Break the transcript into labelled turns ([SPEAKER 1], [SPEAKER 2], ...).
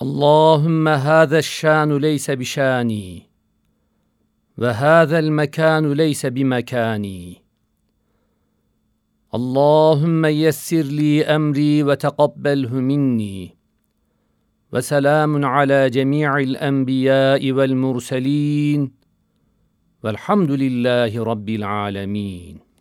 [SPEAKER 1] اللهم هذا الشان ليس بشاني وهذا المكان ليس بمكاني. اللهم يسر لي أمري وتقبله مني. وسلام على جميع الأنبياء والمرسلين. والحمد لله رب العالمين.